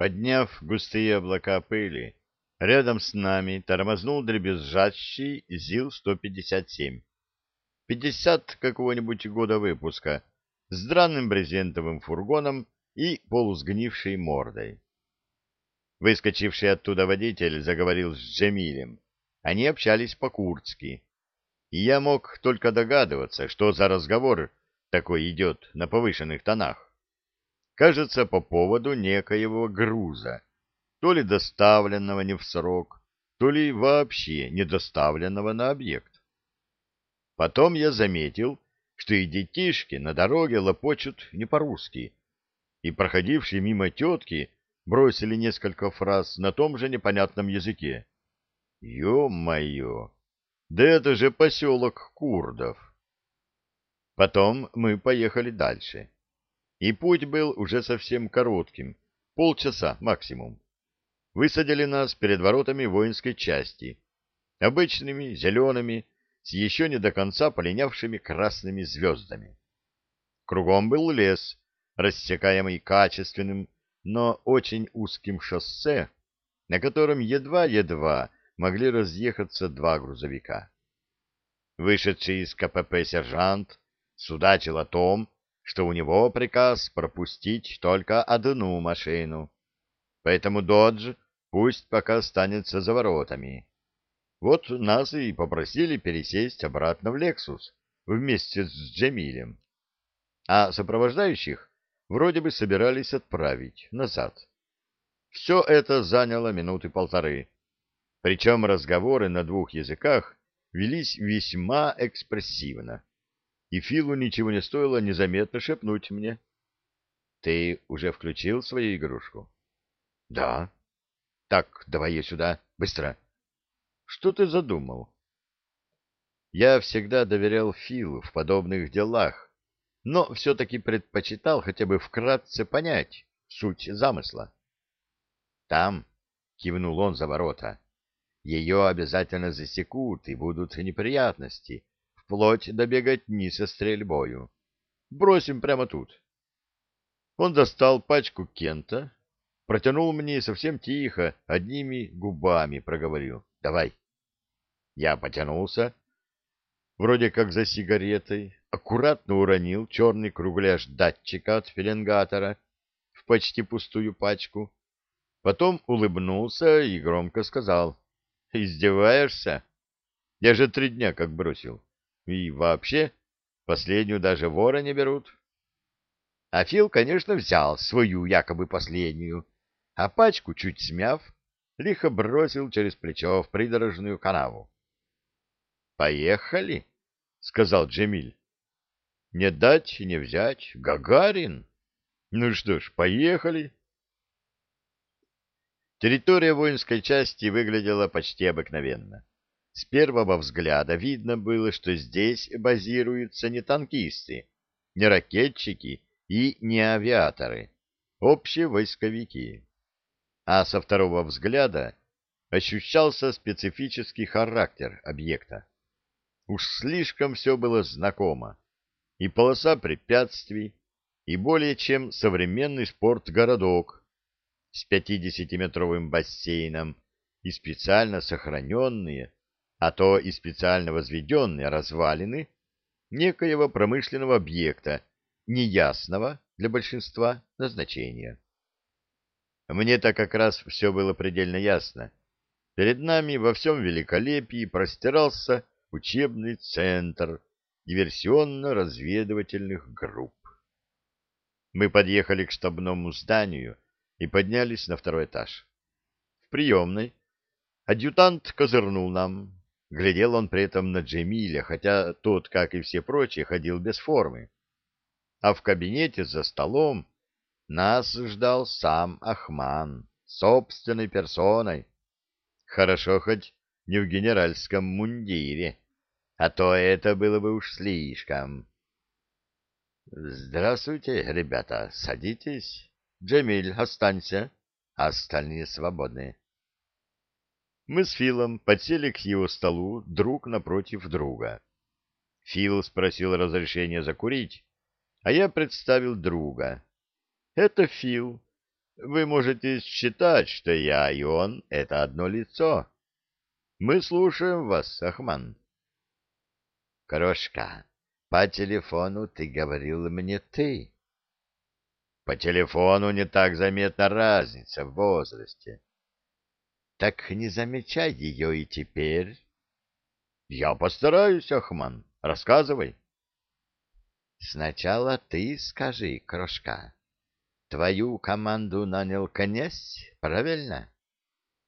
Подняв густые облака пыли, рядом с нами тормознул дребезжащий ЗИЛ-157. Пятьдесят какого-нибудь года выпуска, с драным брезентовым фургоном и полусгнившей мордой. Выскочивший оттуда водитель заговорил с Джемилем. Они общались по-курдски. И я мог только догадываться, что за разговор такой идет на повышенных тонах кажется, по поводу некоего груза, то ли доставленного не в срок, то ли вообще не доставленного на объект. Потом я заметил, что и детишки на дороге лопочут не по-русски, и проходившие мимо тетки бросили несколько фраз на том же непонятном языке. Ё-моё! Да это же поселок курдов! Потом мы поехали дальше и путь был уже совсем коротким, полчаса максимум. Высадили нас перед воротами воинской части, обычными, зелеными, с еще не до конца полинявшими красными звездами. Кругом был лес, рассекаемый качественным, но очень узким шоссе, на котором едва-едва могли разъехаться два грузовика. Вышедший из КПП сержант судачил о том, что у него приказ пропустить только одну машину. Поэтому «Додж» пусть пока останется за воротами. Вот нас и попросили пересесть обратно в «Лексус» вместе с Джемилем. А сопровождающих вроде бы собирались отправить назад. Все это заняло минуты полторы. Причем разговоры на двух языках велись весьма экспрессивно и Филу ничего не стоило незаметно шепнуть мне. — Ты уже включил свою игрушку? — Да. — Так, давай ее сюда, быстро. — Что ты задумал? Я всегда доверял Филу в подобных делах, но все-таки предпочитал хотя бы вкратце понять суть замысла. — Там, — кивнул он за ворота, — ее обязательно засекут и будут неприятности. — вплоть до беготни со стрельбою. Бросим прямо тут. Он достал пачку Кента, протянул мне совсем тихо, одними губами проговорил. «Давай». Я потянулся, вроде как за сигаретой, аккуратно уронил черный кругляш датчика от пеленгатора в почти пустую пачку, потом улыбнулся и громко сказал. «Издеваешься? Я же три дня как бросил. И вообще, последнюю даже вора не берут. А Фил, конечно, взял свою якобы последнюю, а пачку, чуть смяв, лихо бросил через плечо в придорожную канаву. «Поехали», — сказал Джемиль. «Не дать, не взять. Гагарин. Ну что ж, поехали». Территория воинской части выглядела почти обыкновенно. С первого взгляда видно было, что здесь базируются не танкисты, не ракетчики и не авиаторы, общие войсковики. А со второго взгляда ощущался специфический характер объекта. Уж слишком все было знакомо. И полоса препятствий, и более чем современный спортгородок с 50-метровым бассейном, и специально сохраненные а то и специально возведенные развалины некоего промышленного объекта, неясного для большинства назначения. Мне-то как раз все было предельно ясно. Перед нами во всем великолепии простирался учебный центр диверсионно-разведывательных групп. Мы подъехали к штабному зданию и поднялись на второй этаж. В приемной адъютант козырнул нам, Глядел он при этом на Джемиля, хотя тот, как и все прочие, ходил без формы. А в кабинете за столом нас ждал сам Ахман, собственной персоной. Хорошо хоть не в генеральском мундире, а то это было бы уж слишком. «Здравствуйте, ребята, садитесь. Джемиль, останься, остальные свободны». Мы с Филом подсели к его столу друг напротив друга. Фил спросил разрешения закурить, а я представил друга. Это Фил, вы можете считать, что я и он — это одно лицо. Мы слушаем вас, Ахман. Крошка, по телефону ты говорил мне ты. По телефону не так заметна разница в возрасте. Так не замечай ее и теперь. Я постараюсь, Ахман. Рассказывай. Сначала ты скажи, крошка. Твою команду нанял князь, правильно?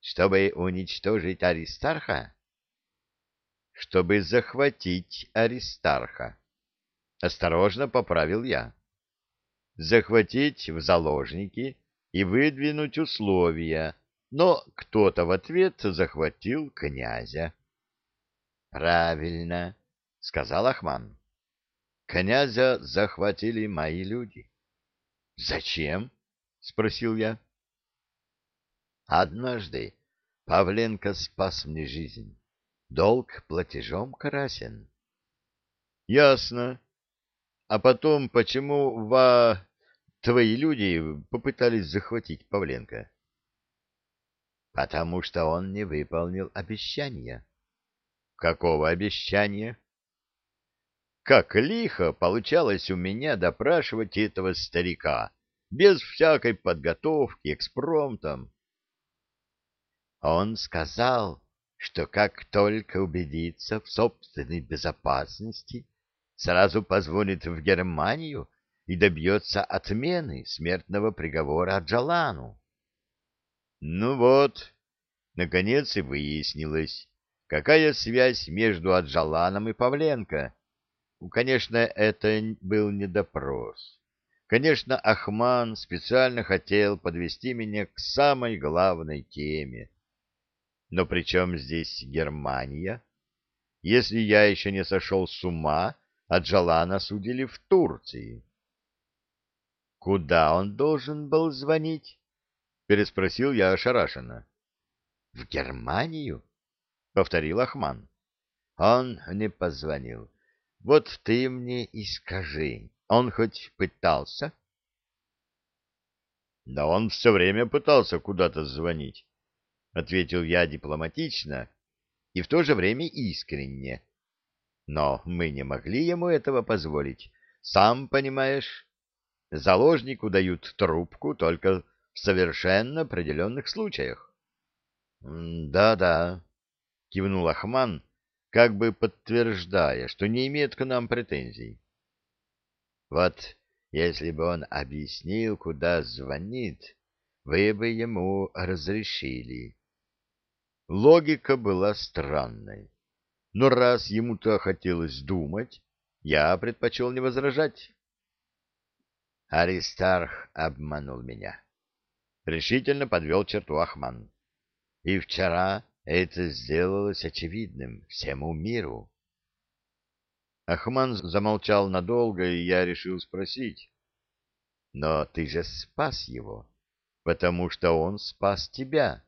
Чтобы уничтожить Аристарха? Чтобы захватить Аристарха. Осторожно поправил я. Захватить в заложники и выдвинуть условия, но кто-то в ответ захватил князя. Правильно, сказал Ахман. Князя захватили мои люди. Зачем? спросил я. Однажды Павленко спас мне жизнь. Долг платежом красен. Ясно. А потом, почему ва... твои люди попытались захватить Павленко? Потому что он не выполнил обещания. Какого обещания? Как лихо получалось у меня допрашивать этого старика, без всякой подготовки, экспромтом. Он сказал, что как только убедится в собственной безопасности, сразу позвонит в Германию и добьется отмены смертного приговора Джалану. Ну вот, наконец и выяснилось, Какая связь между Аджаланом и Павленко? Конечно, это был не допрос. Конечно, Ахман специально хотел подвести меня к самой главной теме. Но при чем здесь Германия? Если я еще не сошел с ума, Аджалана судили в Турции. «Куда он должен был звонить?» — переспросил я ошарашенно. «В Германию?» повторил Ахман. Он не позвонил. Вот ты мне и скажи, он хоть пытался? Да он все время пытался куда-то звонить, ответил я дипломатично и в то же время искренне. Но мы не могли ему этого позволить. Сам понимаешь, заложнику дают трубку только в совершенно определенных случаях. Да-да, — кивнул Ахман, как бы подтверждая, что не имеет к нам претензий. «Вот если бы он объяснил, куда звонит, вы бы ему разрешили». Логика была странной, но раз ему-то хотелось думать, я предпочел не возражать. Аристарх обманул меня. Решительно подвел черту Ахман. И вчера это сделалось очевидным всему миру. Ахман замолчал надолго, и я решил спросить. «Но ты же спас его, потому что он спас тебя,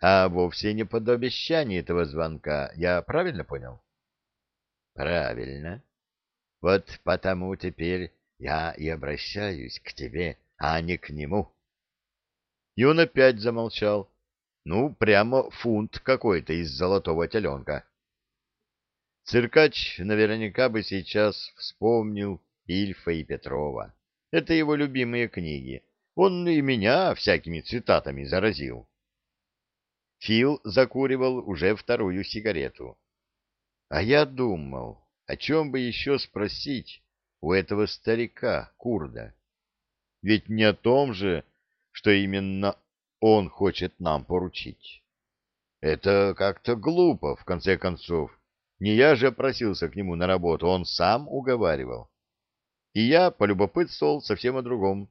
а вовсе не под обещание этого звонка. Я правильно понял?» «Правильно. Вот потому теперь я и обращаюсь к тебе, а не к нему». И он опять замолчал ну, прямо фунт какой-то из золотого теленка. Циркач наверняка бы сейчас вспомнил Ильфа и Петрова. Это его любимые книги. Он и меня всякими цитатами заразил. Фил закуривал уже вторую сигарету. А я думал, о чем бы еще спросить у этого старика, курда. Ведь не о том же, что именно он хочет нам поручить. Это как-то глупо, в конце концов. Не я же просился к нему на работу, он сам уговаривал. И я полюбопытствовал совсем о другом.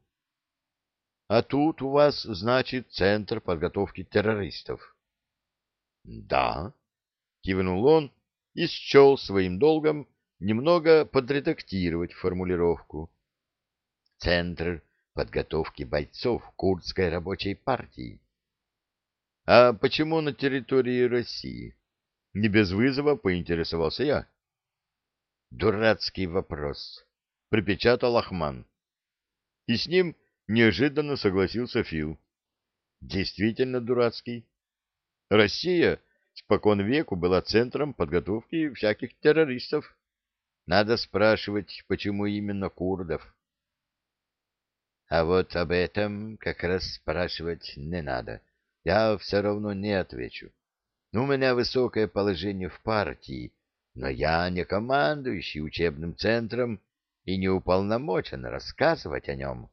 А тут у вас, значит, центр подготовки террористов. Да, кивнул он и счел своим долгом немного подредактировать формулировку. Центр подготовки бойцов курдской рабочей партии. А почему на территории России? Не без вызова поинтересовался я. Дурацкий вопрос, припечатал Ахман. И с ним неожиданно согласился Фил. действительно дурацкий. Россия спокон веку была центром подготовки всяких террористов. Надо спрашивать, почему именно курдов. А вот об этом как раз спрашивать не надо. Я все равно не отвечу. У меня высокое положение в партии, но я не командующий учебным центром и не уполномочен рассказывать о нем.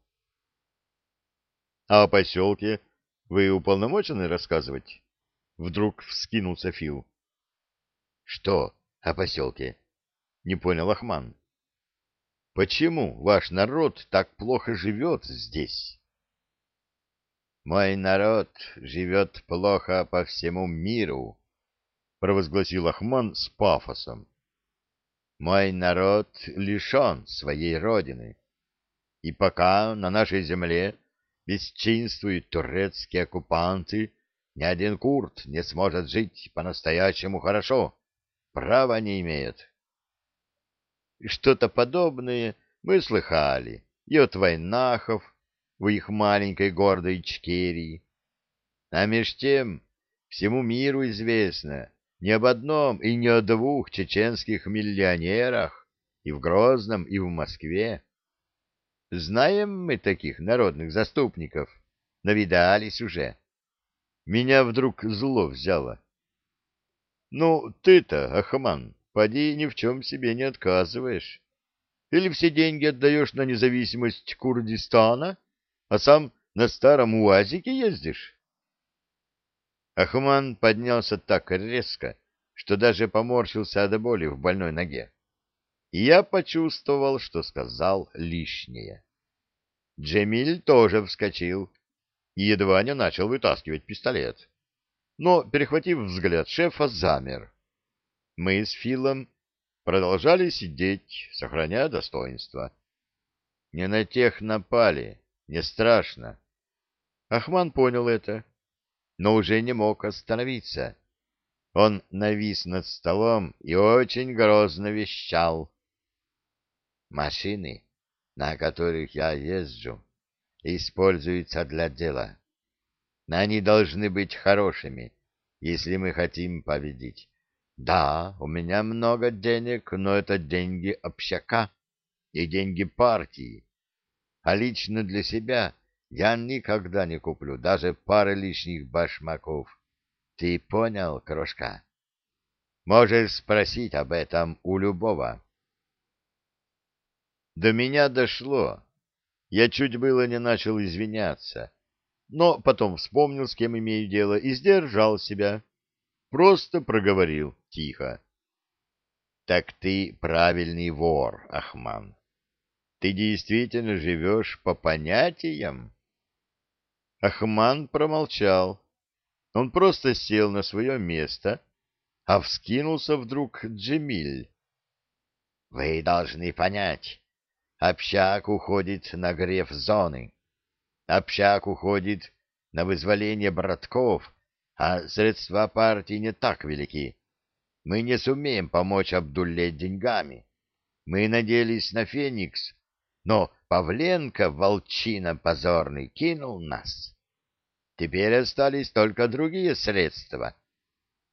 — А о поселке вы уполномочены рассказывать? Вдруг вскинулся Фил. — Что о поселке? — не понял Ахман. — Почему ваш народ так плохо живет здесь? — Мой народ живет плохо по всему миру, — провозгласил Ахман с пафосом. — Мой народ лишен своей родины, и пока на нашей земле бесчинствуют турецкие оккупанты, ни один курд не сможет жить по-настоящему хорошо, права не имеет. Что-то подобное мы слыхали и от войнахов в их маленькой гордой Ичкерии. А меж тем всему миру известно ни об одном и ни о двух чеченских миллионерах и в Грозном, и в Москве. Знаем мы таких народных заступников, навидались уже. Меня вдруг зло взяло. Ну, ты-то, Ахман, поди ни в чем себе не отказываешь. Или все деньги отдаешь на независимость Курдистана, а сам на старом УАЗике ездишь? Ахман поднялся так резко, что даже поморщился от боли в больной ноге и я почувствовал, что сказал лишнее. Джемиль тоже вскочил и едва не начал вытаскивать пистолет. Но, перехватив взгляд шефа, замер. Мы с Филом продолжали сидеть, сохраняя достоинство. Не на тех напали, не страшно. Ахман понял это, но уже не мог остановиться. Он навис над столом и очень грозно вещал. Машины, на которых я езжу, используются для дела. Они должны быть хорошими, если мы хотим победить. Да, у меня много денег, но это деньги общака и деньги партии. А лично для себя я никогда не куплю даже пары лишних башмаков. Ты понял, крошка? Можешь спросить об этом у любого. До меня дошло. Я чуть было не начал извиняться, но потом вспомнил, с кем имею дело, и сдержал себя. Просто проговорил тихо. — Так ты правильный вор, Ахман. Ты действительно живешь по понятиям? Ахман промолчал. Он просто сел на свое место, а вскинулся вдруг Джемиль. — Вы должны понять, Общак уходит на греф зоны. Общак уходит на вызволение братков, а средства партии не так велики. Мы не сумеем помочь Абдулле деньгами. Мы надеялись на Феникс, но Павленко, волчина позорный, кинул нас. Теперь остались только другие средства.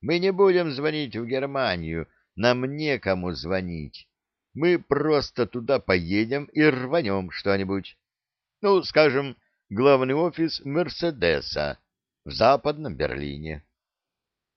Мы не будем звонить в Германию, нам некому звонить. Мы просто туда поедем и рванем что-нибудь. Ну, скажем, главный офис Мерседеса в Западном Берлине.